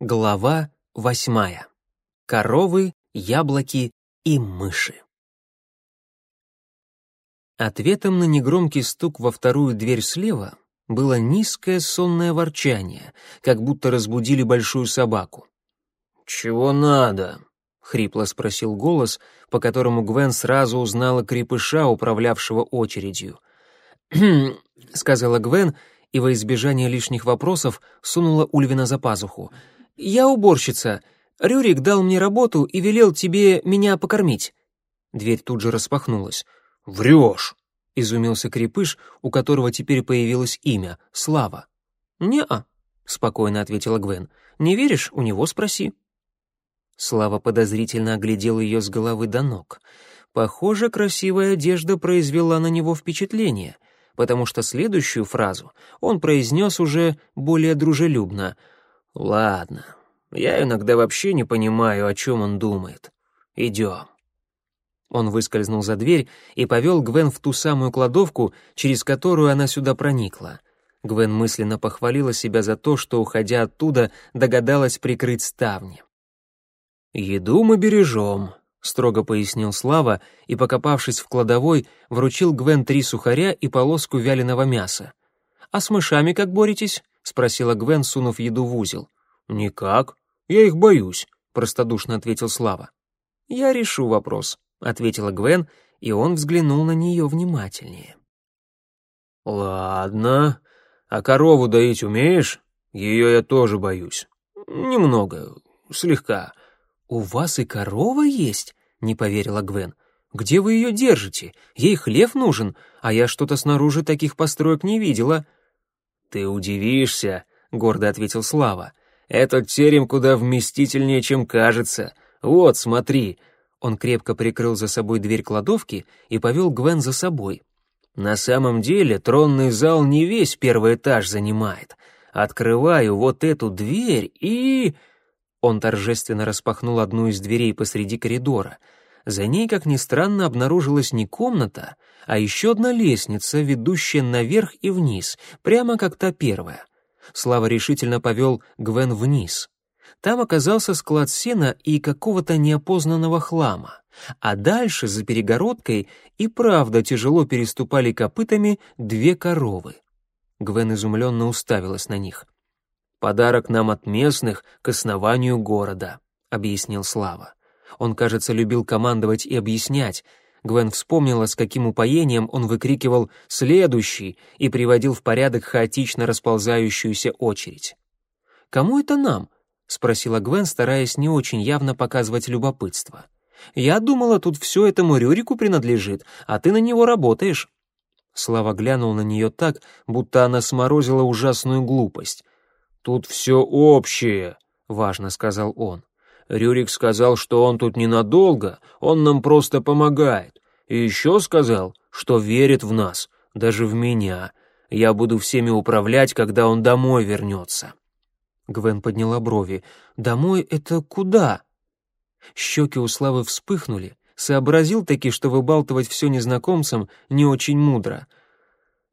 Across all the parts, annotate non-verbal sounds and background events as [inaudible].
Глава восьмая. Коровы, яблоки и мыши. Ответом на негромкий стук во вторую дверь слева было низкое сонное ворчание, как будто разбудили большую собаку. «Чего надо?» — хрипло спросил голос, по которому Гвен сразу узнала крепыша, управлявшего очередью. «Хм», — сказала Гвен, и во избежание лишних вопросов сунула Ульвина за пазуху — «Я уборщица. Рюрик дал мне работу и велел тебе меня покормить». Дверь тут же распахнулась. «Врешь!» — изумился крепыш, у которого теперь появилось имя — Слава. «Не-а», — спокойно ответила Гвен. «Не веришь? У него спроси». Слава подозрительно оглядел ее с головы до ног. Похоже, красивая одежда произвела на него впечатление, потому что следующую фразу он произнес уже более дружелюбно — «Ладно, я иногда вообще не понимаю, о чем он думает. Идем». Он выскользнул за дверь и повел Гвен в ту самую кладовку, через которую она сюда проникла. Гвен мысленно похвалила себя за то, что, уходя оттуда, догадалась прикрыть ставни. «Еду мы бережем», — строго пояснил Слава и, покопавшись в кладовой, вручил Гвен три сухаря и полоску вяленого мяса. «А с мышами как боретесь?» — спросила Гвен, сунув еду в узел. «Никак. Я их боюсь», — простодушно ответил Слава. «Я решу вопрос», — ответила Гвен, и он взглянул на нее внимательнее. «Ладно. А корову доить умеешь? Ее я тоже боюсь. Немного, слегка». «У вас и корова есть?» — не поверила Гвен. «Где вы ее держите? Ей хлев нужен, а я что-то снаружи таких построек не видела». «Ты удивишься», — гордо ответил Слава. «Этот терем куда вместительнее, чем кажется. Вот, смотри». Он крепко прикрыл за собой дверь кладовки и повел Гвен за собой. «На самом деле тронный зал не весь первый этаж занимает. Открываю вот эту дверь и...» Он торжественно распахнул одну из дверей посреди коридора. За ней, как ни странно, обнаружилась не комната, а еще одна лестница, ведущая наверх и вниз, прямо как та первая. Слава решительно повел Гвен вниз. Там оказался склад сена и какого-то неопознанного хлама. А дальше, за перегородкой, и правда тяжело переступали копытами две коровы. Гвен изумленно уставилась на них. «Подарок нам от местных к основанию города», — объяснил Слава. Он, кажется, любил командовать и объяснять, Гвен вспомнила, с каким упоением он выкрикивал «следующий» и приводил в порядок хаотично расползающуюся очередь. «Кому это нам?» — спросила Гвен, стараясь не очень явно показывать любопытство. «Я думала, тут все этому Рюрику принадлежит, а ты на него работаешь». Слава глянул на нее так, будто она сморозила ужасную глупость. «Тут все общее», — важно сказал он. Рюрик сказал, что он тут ненадолго, он нам просто помогает. И еще сказал, что верит в нас, даже в меня. Я буду всеми управлять, когда он домой вернется». Гвен подняла брови. «Домой — это куда?» Щеки у Славы вспыхнули. Сообразил таки, что выбалтывать все незнакомцам не очень мудро.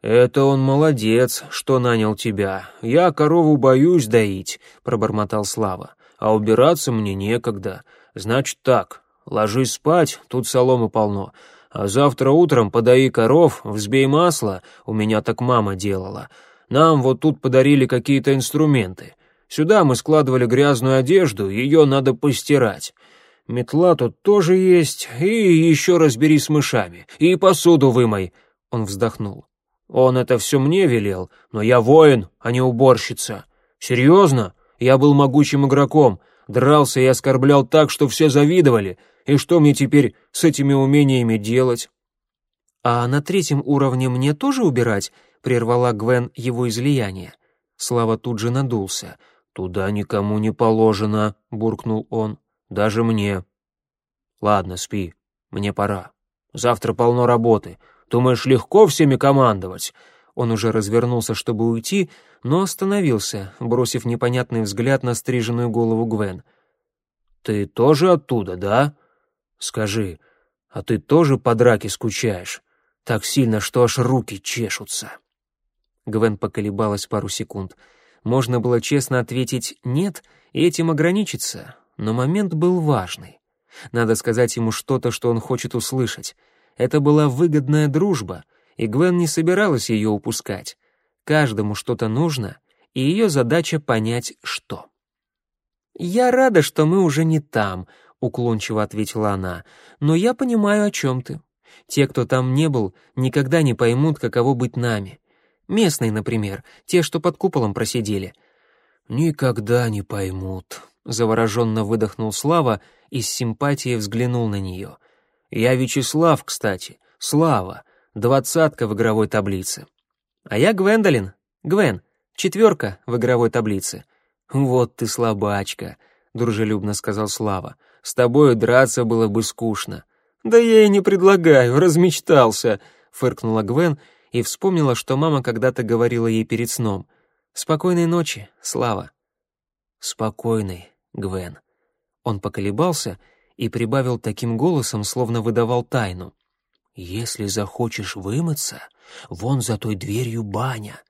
«Это он молодец, что нанял тебя. Я корову боюсь доить», — пробормотал Слава а убираться мне некогда. Значит так, ложись спать, тут соломы полно, а завтра утром подаи коров, взбей масло, у меня так мама делала. Нам вот тут подарили какие-то инструменты. Сюда мы складывали грязную одежду, ее надо постирать. Метла тут тоже есть, и еще разбери с мышами, и посуду вымой». Он вздохнул. «Он это все мне велел, но я воин, а не уборщица. Серьезно? Я был могучим игроком, дрался и оскорблял так, что все завидовали. И что мне теперь с этими умениями делать? А на третьем уровне мне тоже убирать? прервала Гвен его излияние. Слава тут же надулся. Туда никому не положено, буркнул он. Даже мне. Ладно, спи. Мне пора. Завтра полно работы. Думаешь, легко всеми командовать? Он уже развернулся, чтобы уйти, но остановился, бросив непонятный взгляд на стриженную голову Гвен. «Ты тоже оттуда, да? Скажи, а ты тоже по драке скучаешь? Так сильно, что аж руки чешутся». Гвен поколебалась пару секунд. Можно было честно ответить «нет» и этим ограничиться, но момент был важный. Надо сказать ему что-то, что он хочет услышать. Это была выгодная дружба, и Гвен не собиралась ее упускать. Каждому что-то нужно, и ее задача понять, что. «Я рада, что мы уже не там», — уклончиво ответила она, «но я понимаю, о чем ты. Те, кто там не был, никогда не поймут, каково быть нами. Местные, например, те, что под куполом просидели». «Никогда не поймут», — завороженно выдохнул Слава и с симпатией взглянул на нее. «Я Вячеслав, кстати, Слава, двадцатка в игровой таблице». «А я Гвендолин, Гвен, четверка в игровой таблице». «Вот ты слабачка», — дружелюбно сказал Слава. «С тобою драться было бы скучно». «Да я и не предлагаю, размечтался», — фыркнула Гвен и вспомнила, что мама когда-то говорила ей перед сном. «Спокойной ночи, Слава». «Спокойной, Гвен». Он поколебался и прибавил таким голосом, словно выдавал тайну. «Если захочешь вымыться, вон за той дверью баня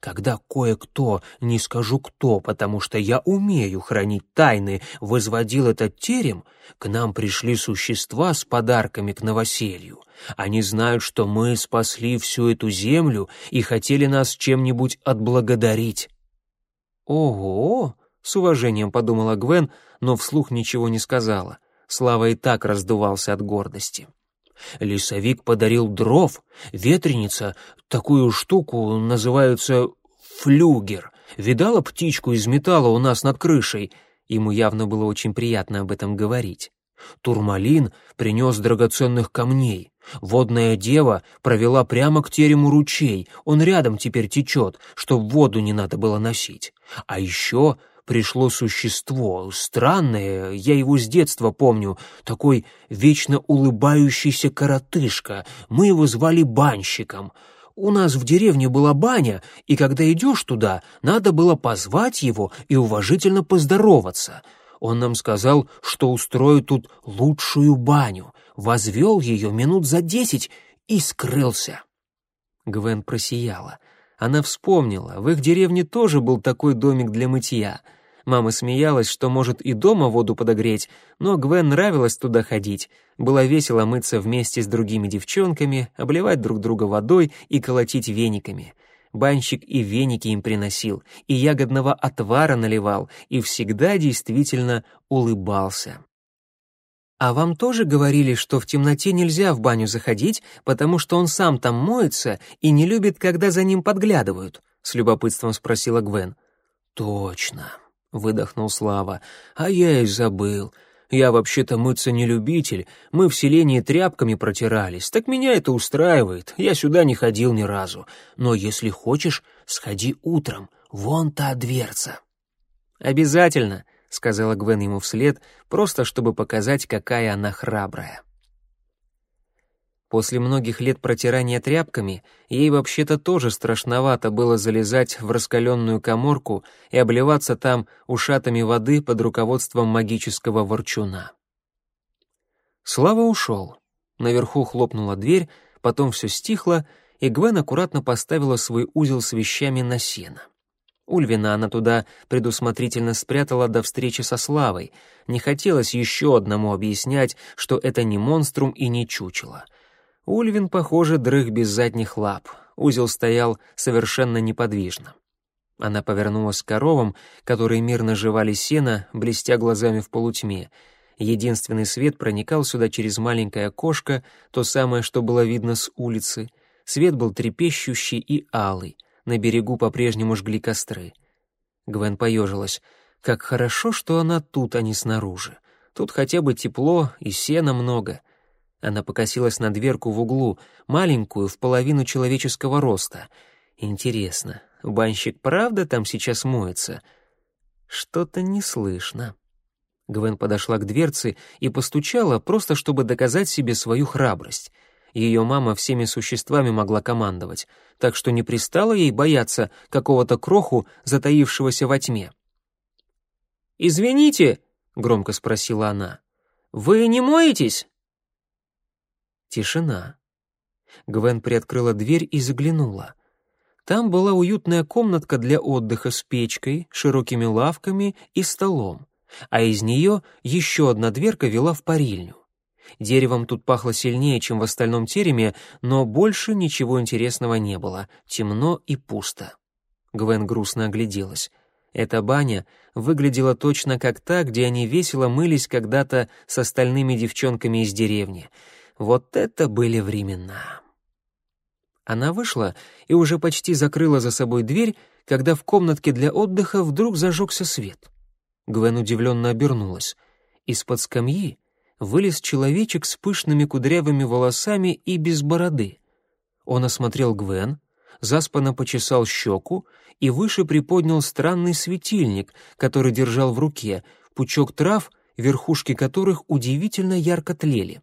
когда кое-кто, не скажу кто, потому что я умею хранить тайны, возводил этот терем, к нам пришли существа с подарками к новоселью. Они знают, что мы спасли всю эту землю и хотели нас чем-нибудь отблагодарить». «Ого!» — с уважением подумала Гвен, но вслух ничего не сказала. Слава и так раздувался от гордости. Лесовик подарил дров, ветреница, такую штуку называется флюгер. Видала птичку из металла у нас над крышей? Ему явно было очень приятно об этом говорить. Турмалин принес драгоценных камней. Водная дева провела прямо к терему ручей, он рядом теперь течет, чтоб воду не надо было носить. А еще пришло существо, странное, я его с детства помню, такой вечно улыбающийся коротышка, мы его звали банщиком. У нас в деревне была баня, и когда идешь туда, надо было позвать его и уважительно поздороваться. Он нам сказал, что устроит тут лучшую баню, возвел ее минут за десять и скрылся. Гвен просияла. Она вспомнила, в их деревне тоже был такой домик для мытья. Мама смеялась, что может и дома воду подогреть, но Гвен нравилось туда ходить. Было весело мыться вместе с другими девчонками, обливать друг друга водой и колотить вениками. Банщик и веники им приносил, и ягодного отвара наливал, и всегда действительно улыбался. «А вам тоже говорили, что в темноте нельзя в баню заходить, потому что он сам там моется и не любит, когда за ним подглядывают?» — с любопытством спросила Гвен. «Точно», — выдохнул Слава. «А я и забыл. Я вообще-то мыться не любитель. Мы в селении тряпками протирались. Так меня это устраивает. Я сюда не ходил ни разу. Но если хочешь, сходи утром. Вон та дверца». «Обязательно», сказала Гвен ему вслед, просто чтобы показать, какая она храбрая. После многих лет протирания тряпками ей вообще-то тоже страшновато было залезать в раскаленную коморку и обливаться там ушатами воды под руководством магического ворчуна. Слава ушел. Наверху хлопнула дверь, потом все стихло, и Гвен аккуратно поставила свой узел с вещами на сено. Ульвина она туда предусмотрительно спрятала до встречи со Славой. Не хотелось еще одному объяснять, что это не монструм и не чучело. Ульвин, похоже, дрых без задних лап. Узел стоял совершенно неподвижно. Она повернулась к коровам, которые мирно жевали сено, блестя глазами в полутьме. Единственный свет проникал сюда через маленькое окошко, то самое, что было видно с улицы. Свет был трепещущий и алый на берегу по-прежнему жгли костры. Гвен поежилась. Как хорошо, что она тут, а не снаружи. Тут хотя бы тепло и сена много. Она покосилась на дверку в углу, маленькую, в половину человеческого роста. Интересно, банщик правда там сейчас моется? Что-то не слышно. Гвен подошла к дверце и постучала, просто чтобы доказать себе свою храбрость — ее мама всеми существами могла командовать, так что не пристало ей бояться какого-то кроху, затаившегося во тьме. «Извините», — громко спросила она, — «вы не моетесь?» Тишина. Гвен приоткрыла дверь и заглянула. Там была уютная комнатка для отдыха с печкой, широкими лавками и столом, а из нее еще одна дверка вела в парильню. Деревом тут пахло сильнее, чем в остальном тереме, но больше ничего интересного не было, темно и пусто. Гвен грустно огляделась. Эта баня выглядела точно как та, где они весело мылись когда-то с остальными девчонками из деревни. Вот это были времена. Она вышла и уже почти закрыла за собой дверь, когда в комнатке для отдыха вдруг зажегся свет. Гвен удивленно обернулась. Из-под скамьи вылез человечек с пышными кудрявыми волосами и без бороды. Он осмотрел Гвен, заспанно почесал щеку и выше приподнял странный светильник, который держал в руке, пучок трав, верхушки которых удивительно ярко тлели.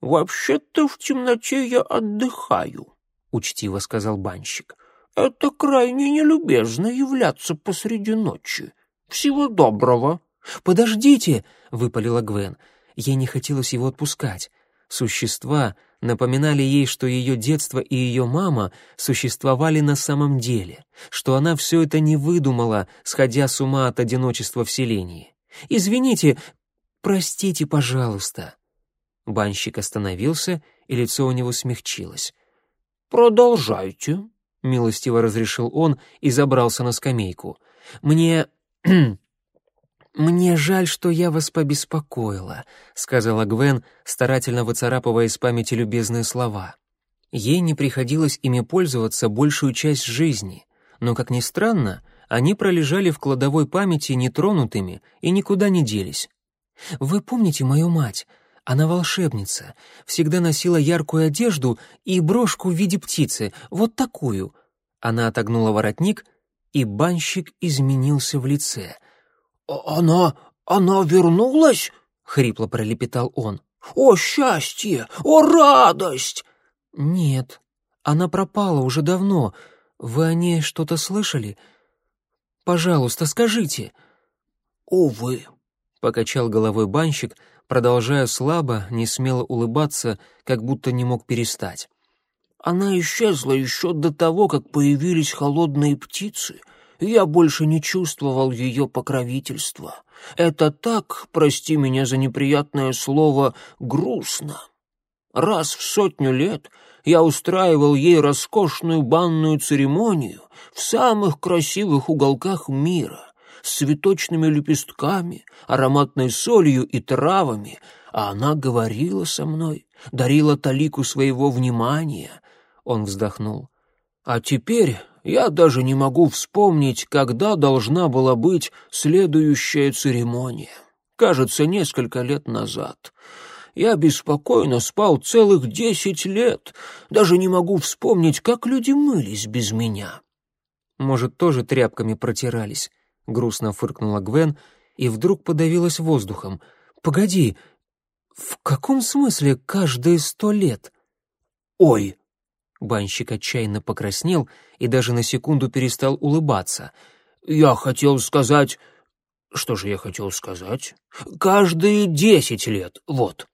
«Вообще-то в темноте я отдыхаю», — учтиво сказал банщик. «Это крайне нелюбезно являться посреди ночи. Всего доброго». «Подождите!» — выпалила Гвен. Ей не хотелось его отпускать. Существа напоминали ей, что ее детство и ее мама существовали на самом деле, что она все это не выдумала, сходя с ума от одиночества в селении. «Извините, простите, пожалуйста». Банщик остановился, и лицо у него смягчилось. «Продолжайте», — милостиво разрешил он и забрался на скамейку. «Мне... [clears throat] мне жаль, что я вас побеспокоила», — сказала Гвен, старательно выцарапывая из памяти любезные слова. Ей не приходилось ими пользоваться большую часть жизни, но, как ни странно, они пролежали в кладовой памяти нетронутыми и никуда не делись. «Вы помните мою мать? Она волшебница, всегда носила яркую одежду и брошку в виде птицы, вот такую. Она отогнула воротник, и банщик изменился в лице. «Она... она вернулась?» — хрипло пролепетал он. «О, счастье! О, радость!» «Нет, она пропала уже давно. Вы о ней что-то слышали? Пожалуйста, скажите». «Увы», — покачал головой банщик, продолжая слабо, не смело улыбаться, как будто не мог перестать. «Она исчезла еще до того, как появились холодные птицы, я больше не чувствовал ее покровительства. Это так, прости меня за неприятное слово, грустно. Раз в сотню лет я устраивал ей роскошную банную церемонию в самых красивых уголках мира, с цветочными лепестками, ароматной солью и травами, а она говорила со мной, дарила талику своего внимания. Он вздохнул. А теперь я даже не могу вспомнить, когда должна была быть следующая церемония. Кажется, несколько лет назад. Я беспокойно спал целых десять лет, даже не могу вспомнить, как люди мылись без меня. Может, тоже тряпками протирались грустно фыркнула Гвен и вдруг подавилась воздухом. Погоди, в каком смысле каждые сто лет? Ой! Банщик отчаянно покраснел и даже на секунду перестал улыбаться. Я хотел сказать... Что же я хотел сказать? Каждые десять лет, вот.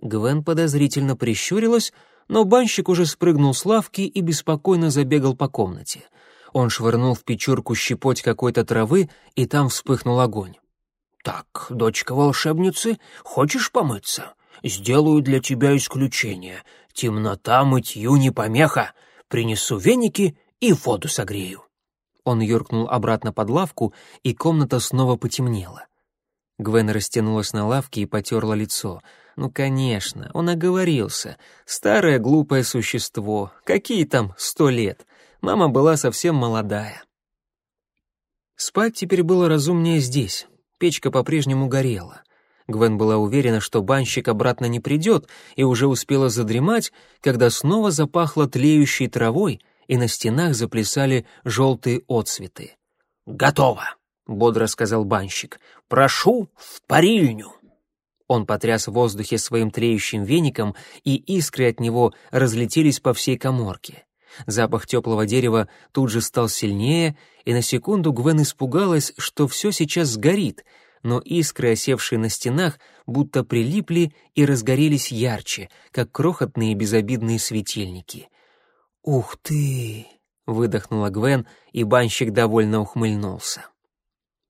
Гвен подозрительно прищурилась, но банщик уже спрыгнул с лавки и беспокойно забегал по комнате. Он швырнул в печурку щепоть какой-то травы, и там вспыхнул огонь. «Так, дочка волшебницы, хочешь помыться? Сделаю для тебя исключение. Темнота мытью не помеха. Принесу веники и воду согрею». Он юркнул обратно под лавку, и комната снова потемнела. Гвен растянулась на лавке и потерла лицо. Ну, конечно, он оговорился. Старое глупое существо. Какие там сто лет? Мама была совсем молодая. Спать теперь было разумнее здесь. Печка по-прежнему горела. Гвен была уверена, что банщик обратно не придет, и уже успела задремать, когда снова запахло тлеющей травой, и на стенах заплясали желтые отцветы. «Готово!» — бодро сказал банщик. «Прошу в парильню!» Он потряс в воздухе своим тлеющим веником, и искры от него разлетелись по всей коморке. Запах теплого дерева тут же стал сильнее, и на секунду Гвен испугалась, что все сейчас сгорит, но искры, осевшие на стенах, будто прилипли и разгорелись ярче, как крохотные безобидные светильники. «Ух ты!» — выдохнула Гвен, и банщик довольно ухмыльнулся.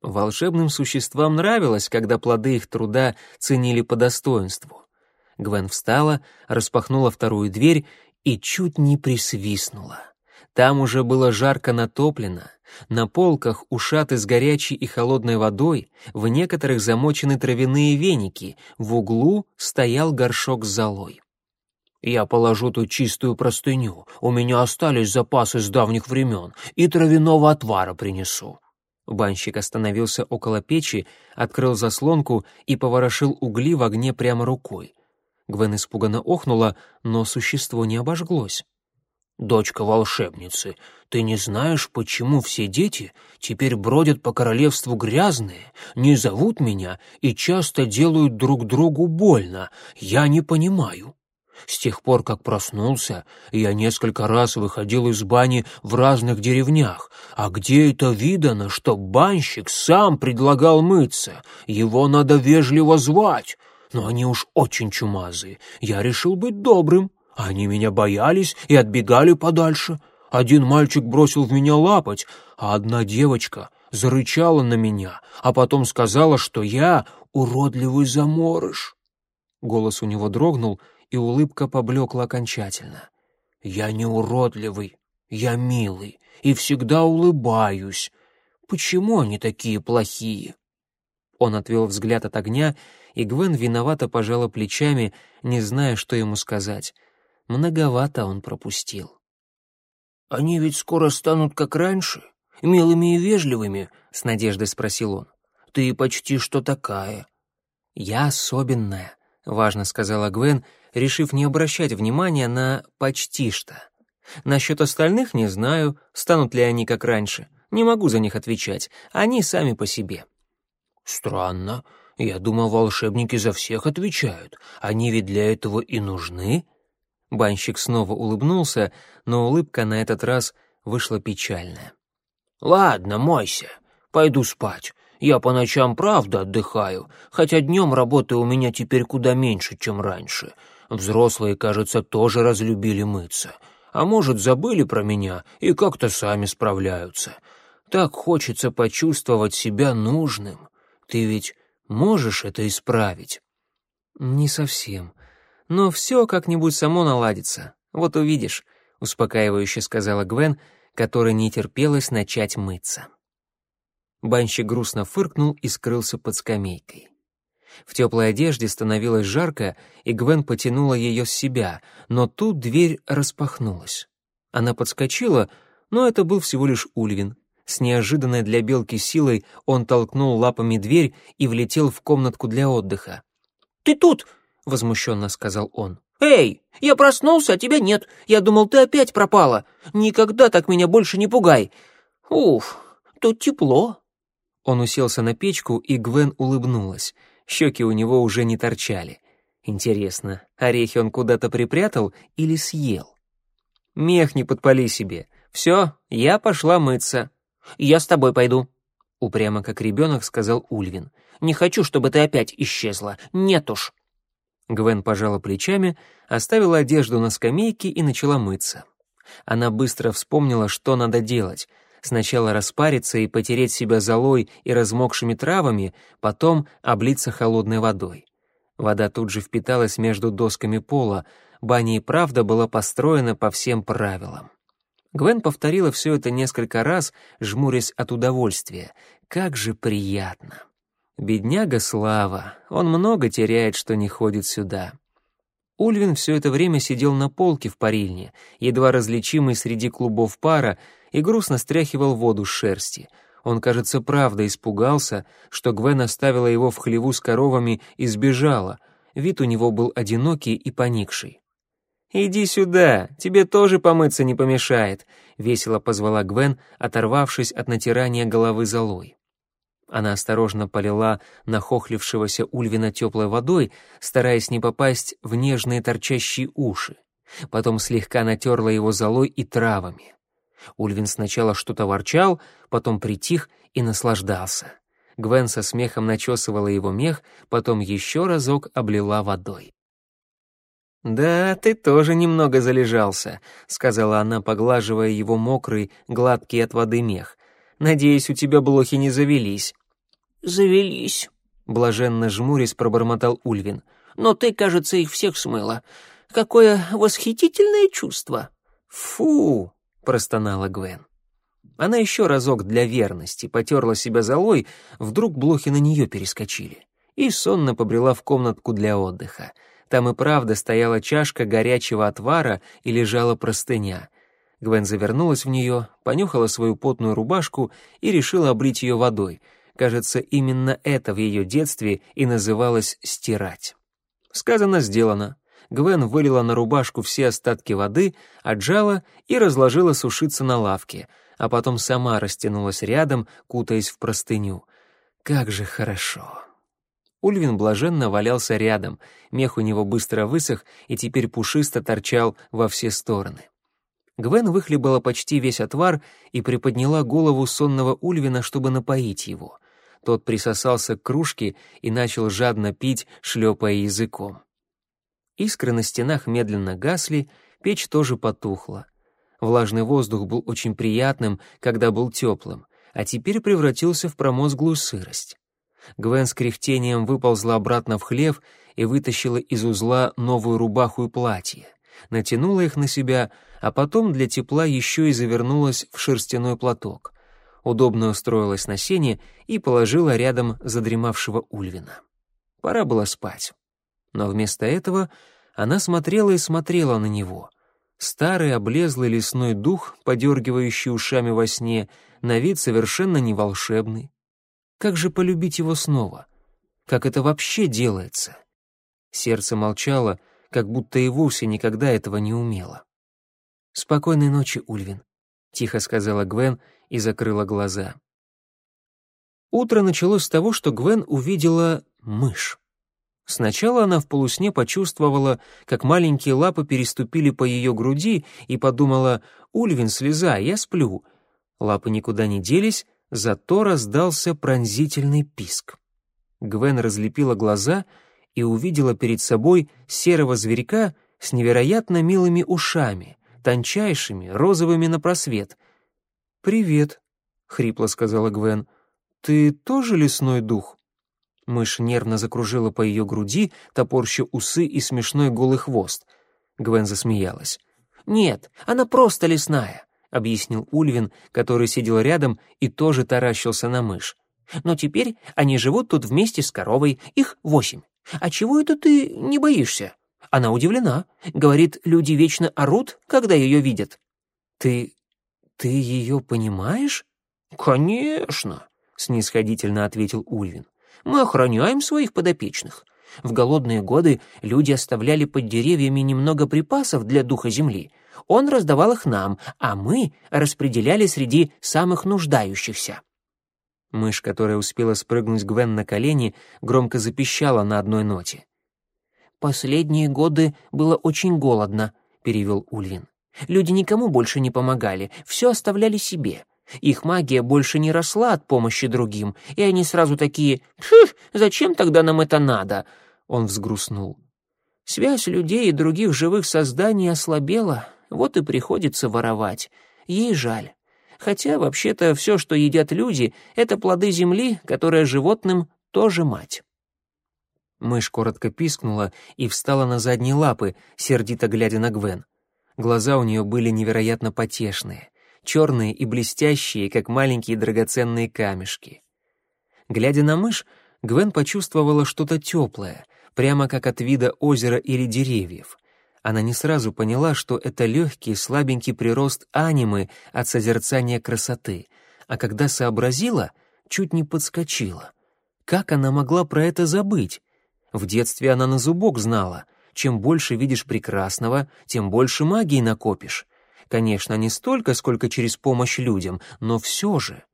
Волшебным существам нравилось, когда плоды их труда ценили по достоинству. Гвен встала, распахнула вторую дверь и чуть не присвистнула. Там уже было жарко натоплено, на полках ушаты с горячей и холодной водой, в некоторых замочены травяные веники, в углу стоял горшок с золой. «Я положу тут чистую простыню, у меня остались запасы с давних времен, и травяного отвара принесу». Банщик остановился около печи, открыл заслонку и поворошил угли в огне прямо рукой. Гвен испуганно охнула, но существо не обожглось. «Дочка волшебницы, ты не знаешь, почему все дети теперь бродят по королевству грязные, не зовут меня и часто делают друг другу больно? Я не понимаю». С тех пор, как проснулся, я несколько раз выходил из бани в разных деревнях. А где это видано, что банщик сам предлагал мыться? Его надо вежливо звать. Но они уж очень чумазые. Я решил быть добрым. Они меня боялись и отбегали подальше. Один мальчик бросил в меня лапать, а одна девочка зарычала на меня, а потом сказала, что я уродливый заморыш. Голос у него дрогнул, и улыбка поблекла окончательно. «Я не уродливый, я милый и всегда улыбаюсь. Почему они такие плохие?» Он отвел взгляд от огня, и Гвен виновато пожала плечами, не зная, что ему сказать. Многовато он пропустил. «Они ведь скоро станут как раньше, милыми и вежливыми?» — с надеждой спросил он. «Ты почти что такая». «Я особенная», — важно сказала Гвен, решив не обращать внимания на «почти что». Насчет остальных не знаю, станут ли они как раньше. Не могу за них отвечать, они сами по себе. Странно. Я думал, волшебники за всех отвечают. Они ведь для этого и нужны. Банщик снова улыбнулся, но улыбка на этот раз вышла печальная. Ладно, мойся. Пойду спать. Я по ночам правда отдыхаю, хотя днем работы у меня теперь куда меньше, чем раньше. Взрослые, кажется, тоже разлюбили мыться. А может, забыли про меня и как-то сами справляются. Так хочется почувствовать себя нужным. Ты ведь можешь это исправить? Не совсем. Но все как-нибудь само наладится. Вот увидишь, успокаивающе сказала Гвен, которой не терпелось начать мыться. Банщик грустно фыркнул и скрылся под скамейкой. В теплой одежде становилось жарко, и Гвен потянула ее с себя, но тут дверь распахнулась. Она подскочила, но это был всего лишь Ульвин. С неожиданной для белки силой он толкнул лапами дверь и влетел в комнатку для отдыха. «Ты тут!» — возмущенно сказал он. «Эй, я проснулся, а тебя нет. Я думал, ты опять пропала. Никогда так меня больше не пугай. Уф, тут тепло». Он уселся на печку, и Гвен улыбнулась щеки у него уже не торчали. Интересно, орехи он куда-то припрятал или съел? Мех не подпали себе. Все, я пошла мыться. Я с тобой пойду. Упрямо как ребенок сказал Ульвин. Не хочу, чтобы ты опять исчезла. Нет уж. Гвен пожала плечами, оставила одежду на скамейке и начала мыться. Она быстро вспомнила, что надо делать — Сначала распариться и потереть себя золой и размокшими травами, потом облиться холодной водой. Вода тут же впиталась между досками пола, баня и правда была построена по всем правилам. Гвен повторила все это несколько раз, жмурясь от удовольствия. Как же приятно! Бедняга Слава, он много теряет, что не ходит сюда. Ульвин все это время сидел на полке в парильне, едва различимый среди клубов пара, и грустно стряхивал воду с шерсти. Он, кажется, правда испугался, что Гвен оставила его в хлеву с коровами и сбежала. Вид у него был одинокий и поникший. «Иди сюда, тебе тоже помыться не помешает», — весело позвала Гвен, оторвавшись от натирания головы золой. Она осторожно полила нахохлившегося Ульвина теплой водой, стараясь не попасть в нежные торчащие уши. Потом слегка натерла его золой и травами. Ульвин сначала что-то ворчал, потом притих и наслаждался. Гвен со смехом начесывала его мех, потом еще разок облила водой. «Да, ты тоже немного залежался», — сказала она, поглаживая его мокрый, гладкий от воды мех. «Надеюсь, у тебя блохи не завелись». «Завелись», — блаженно жмурясь пробормотал Ульвин. «Но ты, кажется, их всех смыла. Какое восхитительное чувство!» «Фу!» — простонала Гвен. Она еще разок для верности потерла себя золой, вдруг блохи на нее перескочили. И сонно побрела в комнатку для отдыха. Там и правда стояла чашка горячего отвара и лежала простыня. Гвен завернулась в нее, понюхала свою потную рубашку и решила облить ее водой — Кажется, именно это в ее детстве и называлось «стирать». Сказано, сделано. Гвен вылила на рубашку все остатки воды, отжала и разложила сушиться на лавке, а потом сама растянулась рядом, кутаясь в простыню. Как же хорошо. Ульвин блаженно валялся рядом, мех у него быстро высох и теперь пушисто торчал во все стороны. Гвен выхлебала почти весь отвар и приподняла голову сонного Ульвина, чтобы напоить его. Тот присосался к кружке и начал жадно пить, шлепая языком. Искры на стенах медленно гасли, печь тоже потухла. Влажный воздух был очень приятным, когда был теплым, а теперь превратился в промозглую сырость. Гвен с кряхтением выползла обратно в хлев и вытащила из узла новую рубаху и платье. Натянула их на себя, а потом для тепла еще и завернулась в шерстяной платок удобно устроилась на сене и положила рядом задремавшего Ульвина. Пора было спать. Но вместо этого она смотрела и смотрела на него. Старый облезлый лесной дух, подергивающий ушами во сне, на вид совершенно не волшебный. Как же полюбить его снова? Как это вообще делается? Сердце молчало, как будто и вовсе никогда этого не умело. «Спокойной ночи, Ульвин», — тихо сказала Гвен и закрыла глаза. Утро началось с того, что Гвен увидела мышь. Сначала она в полусне почувствовала, как маленькие лапы переступили по ее груди и подумала «Ульвин, слезай, я сплю». Лапы никуда не делись, зато раздался пронзительный писк. Гвен разлепила глаза и увидела перед собой серого зверька с невероятно милыми ушами, тончайшими, розовыми на просвет, «Привет», — хрипло сказала Гвен. «Ты тоже лесной дух?» Мышь нервно закружила по ее груди, топорща усы и смешной голый хвост. Гвен засмеялась. «Нет, она просто лесная», — объяснил Ульвин, который сидел рядом и тоже таращился на мышь. «Но теперь они живут тут вместе с коровой, их восемь. А чего это ты не боишься?» Она удивлена. Говорит, люди вечно орут, когда ее видят. «Ты «Ты ее понимаешь?» «Конечно», — снисходительно ответил Ульвин. «Мы охраняем своих подопечных. В голодные годы люди оставляли под деревьями немного припасов для духа земли. Он раздавал их нам, а мы распределяли среди самых нуждающихся». Мышь, которая успела спрыгнуть Гвен на колени, громко запищала на одной ноте. «Последние годы было очень голодно», — перевел Ульвин. Люди никому больше не помогали, все оставляли себе. Их магия больше не росла от помощи другим, и они сразу такие «Фух, зачем тогда нам это надо?» Он взгрустнул. Связь людей и других живых созданий ослабела, вот и приходится воровать. Ей жаль. Хотя, вообще-то, все, что едят люди, — это плоды земли, которая животным тоже мать. Мышь коротко пискнула и встала на задние лапы, сердито глядя на Гвен. Глаза у нее были невероятно потешные, черные и блестящие, как маленькие драгоценные камешки. Глядя на мышь, Гвен почувствовала что-то теплое, прямо как от вида озера или деревьев. Она не сразу поняла, что это легкий, слабенький прирост анимы от созерцания красоты, а когда сообразила, чуть не подскочила. Как она могла про это забыть? В детстве она на зубок знала — чем больше видишь прекрасного, тем больше магии накопишь. Конечно, не столько, сколько через помощь людям, но все же.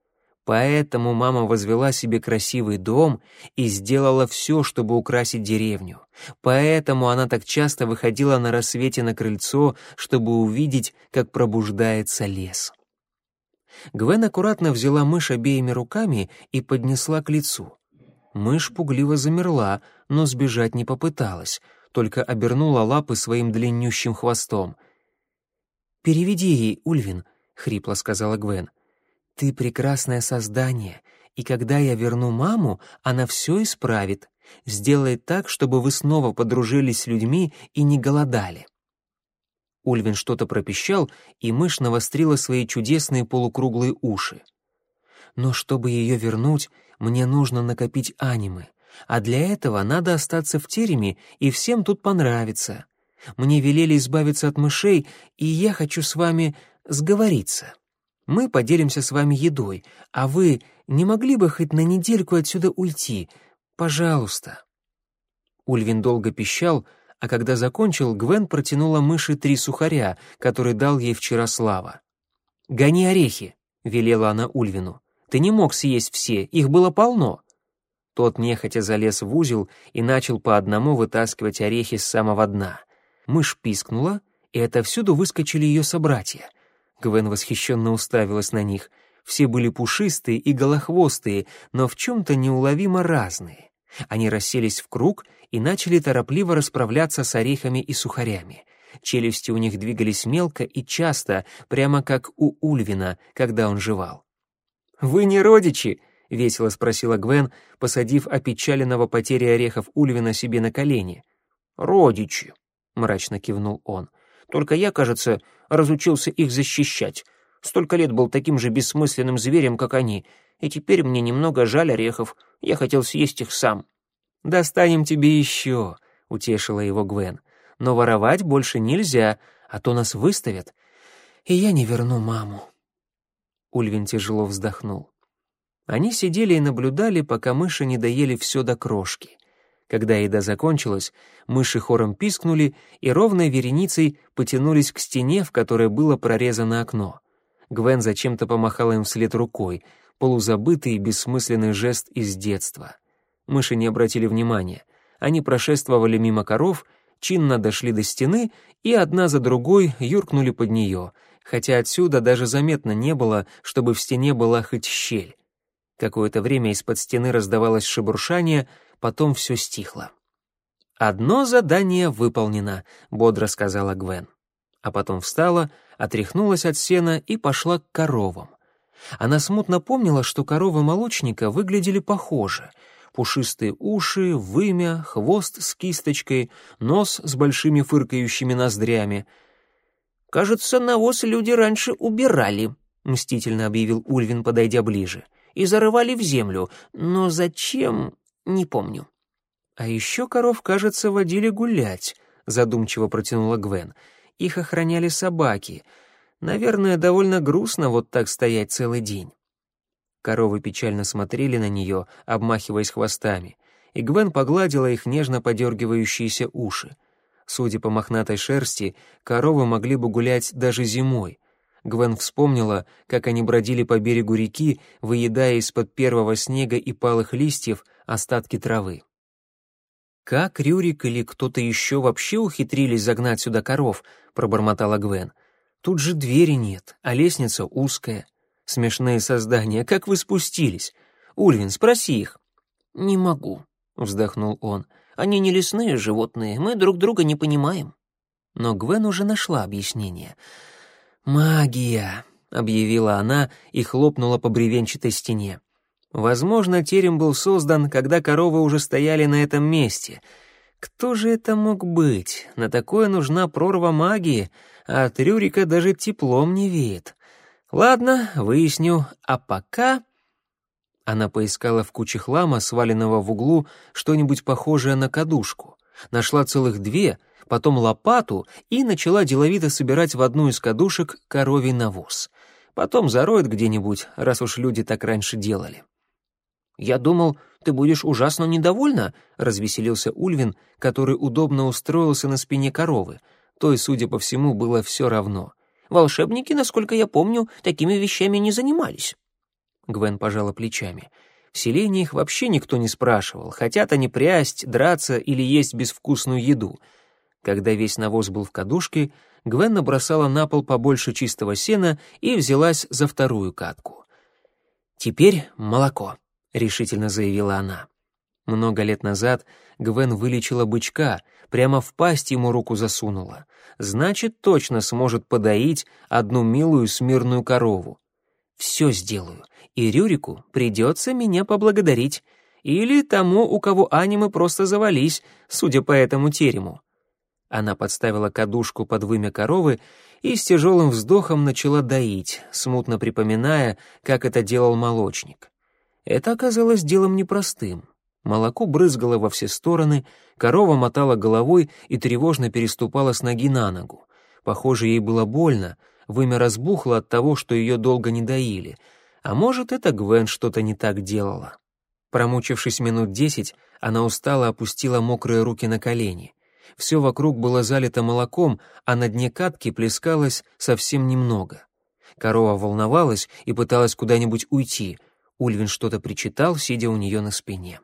Поэтому мама возвела себе красивый дом и сделала все, чтобы украсить деревню. Поэтому она так часто выходила на рассвете на крыльцо, чтобы увидеть, как пробуждается лес. Гвен аккуратно взяла мышь обеими руками и поднесла к лицу. Мышь пугливо замерла, но сбежать не попыталась — только обернула лапы своим длиннющим хвостом. «Переведи ей, Ульвин», — хрипло сказала Гвен. «Ты прекрасное создание, и когда я верну маму, она все исправит, сделает так, чтобы вы снова подружились с людьми и не голодали». Ульвин что-то пропищал, и мышь навострила свои чудесные полукруглые уши. «Но чтобы ее вернуть, мне нужно накопить анимы, а для этого надо остаться в тереме, и всем тут понравится. Мне велели избавиться от мышей, и я хочу с вами сговориться. Мы поделимся с вами едой, а вы не могли бы хоть на недельку отсюда уйти? Пожалуйста». Ульвин долго пищал, а когда закончил, Гвен протянула мыши три сухаря, которые дал ей вчера Слава. «Гони орехи», — велела она Ульвину. «Ты не мог съесть все, их было полно». Тот нехотя залез в узел и начал по одному вытаскивать орехи с самого дна. Мышь пискнула, и отовсюду выскочили ее собратья. Гвен восхищенно уставилась на них. Все были пушистые и голохвостые, но в чем-то неуловимо разные. Они расселись в круг и начали торопливо расправляться с орехами и сухарями. Челюсти у них двигались мелко и часто, прямо как у Ульвина, когда он жевал. «Вы не родичи?» — весело спросила Гвен, посадив опечаленного потери орехов Ульвина себе на колени. «Родичи», — мрачно кивнул он. «Только я, кажется, разучился их защищать. Столько лет был таким же бессмысленным зверем, как они, и теперь мне немного жаль орехов. Я хотел съесть их сам». «Достанем тебе еще», — утешила его Гвен. «Но воровать больше нельзя, а то нас выставят, и я не верну маму». Ульвин тяжело вздохнул. Они сидели и наблюдали, пока мыши не доели все до крошки. Когда еда закончилась, мыши хором пискнули и ровной вереницей потянулись к стене, в которой было прорезано окно. Гвен зачем-то помахала им вслед рукой, полузабытый и бессмысленный жест из детства. Мыши не обратили внимания. Они прошествовали мимо коров, чинно дошли до стены и одна за другой юркнули под нее, хотя отсюда даже заметно не было, чтобы в стене была хоть щель. Какое-то время из-под стены раздавалось шебуршание, потом все стихло. «Одно задание выполнено», — бодро сказала Гвен. А потом встала, отряхнулась от сена и пошла к коровам. Она смутно помнила, что коровы молочника выглядели похоже. Пушистые уши, вымя, хвост с кисточкой, нос с большими фыркающими ноздрями. «Кажется, навоз люди раньше убирали», — мстительно объявил Ульвин, подойдя ближе. — и зарывали в землю, но зачем, не помню. А еще коров, кажется, водили гулять, задумчиво протянула Гвен. Их охраняли собаки. Наверное, довольно грустно вот так стоять целый день. Коровы печально смотрели на нее, обмахиваясь хвостами, и Гвен погладила их нежно подергивающиеся уши. Судя по мохнатой шерсти, коровы могли бы гулять даже зимой — Гвен вспомнила, как они бродили по берегу реки, выедая из-под первого снега и палых листьев остатки травы. «Как Рюрик или кто-то еще вообще ухитрились загнать сюда коров?» — пробормотала Гвен. «Тут же двери нет, а лестница узкая. Смешные создания, как вы спустились? Ульвин, спроси их». «Не могу», — вздохнул он. «Они не лесные животные, мы друг друга не понимаем». Но Гвен уже нашла объяснение — «Магия!» — объявила она и хлопнула по бревенчатой стене. Возможно, терем был создан, когда коровы уже стояли на этом месте. Кто же это мог быть? На такое нужна прорва магии, а от Рюрика даже теплом не веет. Ладно, выясню. А пока... Она поискала в куче хлама, сваленного в углу, что-нибудь похожее на кадушку. Нашла целых две — потом лопату и начала деловито собирать в одну из кадушек коровий навоз. Потом зароет где-нибудь, раз уж люди так раньше делали. «Я думал, ты будешь ужасно недовольна», — развеселился Ульвин, который удобно устроился на спине коровы. Той, судя по всему, было все равно. «Волшебники, насколько я помню, такими вещами не занимались». Гвен пожала плечами. В селении их вообще никто не спрашивал, хотят они прясть, драться или есть безвкусную еду — когда весь навоз был в кадушке, Гвен набросала на пол побольше чистого сена и взялась за вторую катку. «Теперь молоко», — решительно заявила она. Много лет назад Гвен вылечила бычка, прямо в пасть ему руку засунула. Значит, точно сможет подоить одну милую смирную корову. Все сделаю, и Рюрику придется меня поблагодарить. Или тому, у кого анимы просто завались, судя по этому терему. Она подставила кадушку под вымя коровы и с тяжелым вздохом начала доить, смутно припоминая, как это делал молочник. Это оказалось делом непростым. Молоко брызгало во все стороны, корова мотала головой и тревожно переступала с ноги на ногу. Похоже, ей было больно, вымя разбухло от того, что ее долго не доили. А может, это Гвен что-то не так делала. Промучившись минут десять, она устало опустила мокрые руки на колени. Все вокруг было залито молоком, а на дне катки плескалось совсем немного. Корова волновалась и пыталась куда-нибудь уйти. Ульвин что-то причитал, сидя у нее на спине.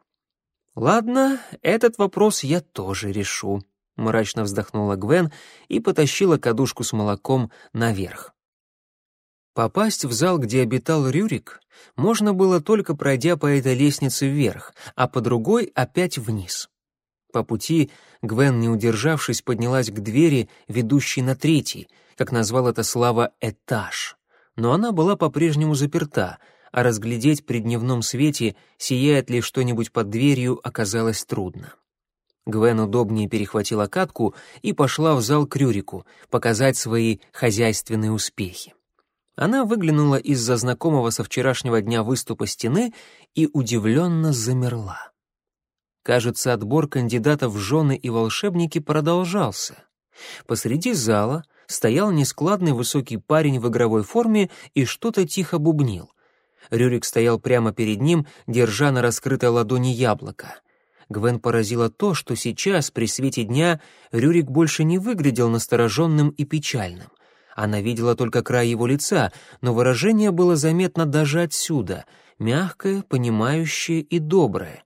«Ладно, этот вопрос я тоже решу», — мрачно вздохнула Гвен и потащила кадушку с молоком наверх. Попасть в зал, где обитал Рюрик, можно было только пройдя по этой лестнице вверх, а по другой опять вниз. По пути Гвен, не удержавшись, поднялась к двери, ведущей на третий, как назвал это Слава, этаж. Но она была по-прежнему заперта, а разглядеть при дневном свете, сияет ли что-нибудь под дверью, оказалось трудно. Гвен удобнее перехватила катку и пошла в зал к Рюрику, показать свои хозяйственные успехи. Она выглянула из-за знакомого со вчерашнего дня выступа стены и удивленно замерла. Кажется, отбор кандидатов в жены и волшебники продолжался. Посреди зала стоял нескладный высокий парень в игровой форме и что-то тихо бубнил. Рюрик стоял прямо перед ним, держа на раскрытой ладони яблоко. Гвен поразило то, что сейчас, при свете дня, Рюрик больше не выглядел настороженным и печальным. Она видела только край его лица, но выражение было заметно даже отсюда, мягкое, понимающее и доброе.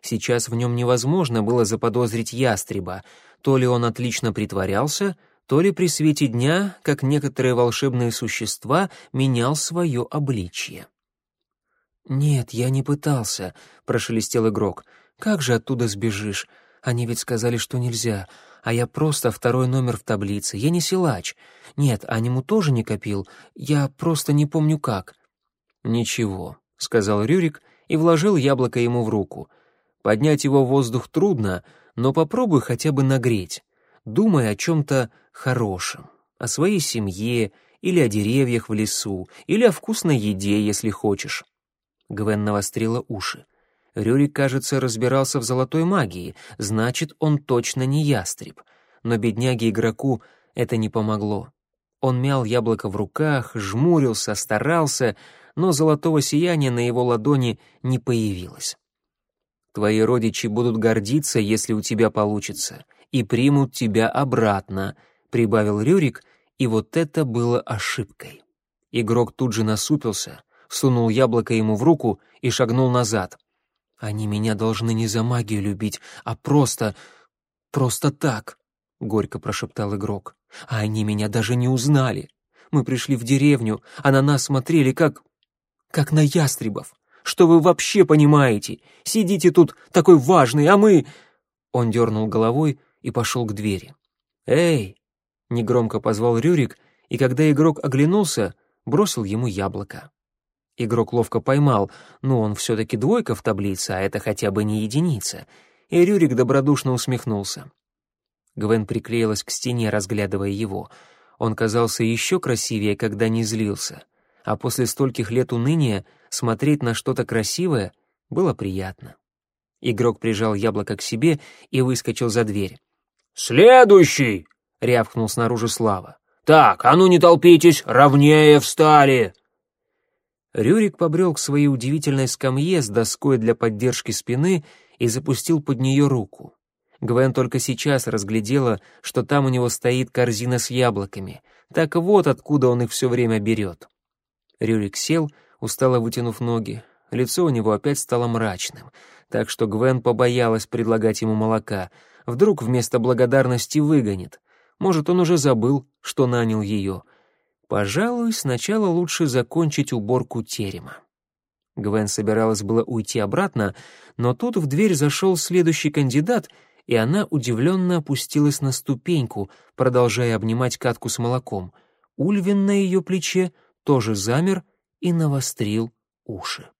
Сейчас в нем невозможно было заподозрить ястреба, то ли он отлично притворялся, то ли при свете дня, как некоторые волшебные существа, менял свое обличье. «Нет, я не пытался», — прошелестел игрок. «Как же оттуда сбежишь? Они ведь сказали, что нельзя а я просто второй номер в таблице. Я не силач. Нет, аниму тоже не копил. Я просто не помню как». «Ничего», — сказал Рюрик и вложил яблоко ему в руку. «Поднять его в воздух трудно, но попробуй хотя бы нагреть. Думай о чем-то хорошем, о своей семье или о деревьях в лесу, или о вкусной еде, если хочешь». Гвен навострила уши. Рюрик, кажется, разбирался в золотой магии, значит, он точно не ястреб. Но бедняге-игроку это не помогло. Он мял яблоко в руках, жмурился, старался, но золотого сияния на его ладони не появилось. «Твои родичи будут гордиться, если у тебя получится, и примут тебя обратно», — прибавил Рюрик, и вот это было ошибкой. Игрок тут же насупился, сунул яблоко ему в руку и шагнул назад. Они меня должны не за магию любить, а просто... просто так, — горько прошептал игрок. А они меня даже не узнали. Мы пришли в деревню, а на нас смотрели как... как на ястребов. Что вы вообще понимаете? Сидите тут такой важный, а мы...» Он дернул головой и пошел к двери. «Эй!» — негромко позвал Рюрик, и когда игрок оглянулся, бросил ему яблоко. Игрок ловко поймал, но он все-таки двойка в таблице, а это хотя бы не единица. И Рюрик добродушно усмехнулся. Гвен приклеилась к стене, разглядывая его. Он казался еще красивее, когда не злился. А после стольких лет уныния смотреть на что-то красивое было приятно. Игрок прижал яблоко к себе и выскочил за дверь. «Следующий!» — рявкнул снаружи Слава. «Так, а ну не толпитесь, ровнее встали!» Рюрик побрел к своей удивительной скамье с доской для поддержки спины и запустил под нее руку. Гвен только сейчас разглядела, что там у него стоит корзина с яблоками. Так вот откуда он их все время берет. Рюрик сел, устало вытянув ноги. Лицо у него опять стало мрачным, так что Гвен побоялась предлагать ему молока. Вдруг вместо благодарности выгонит. Может, он уже забыл, что нанял ее — Пожалуй, сначала лучше закончить уборку терема. Гвен собиралась было уйти обратно, но тут в дверь зашел следующий кандидат, и она удивленно опустилась на ступеньку, продолжая обнимать катку с молоком. Ульвин на ее плече тоже замер и навострил уши.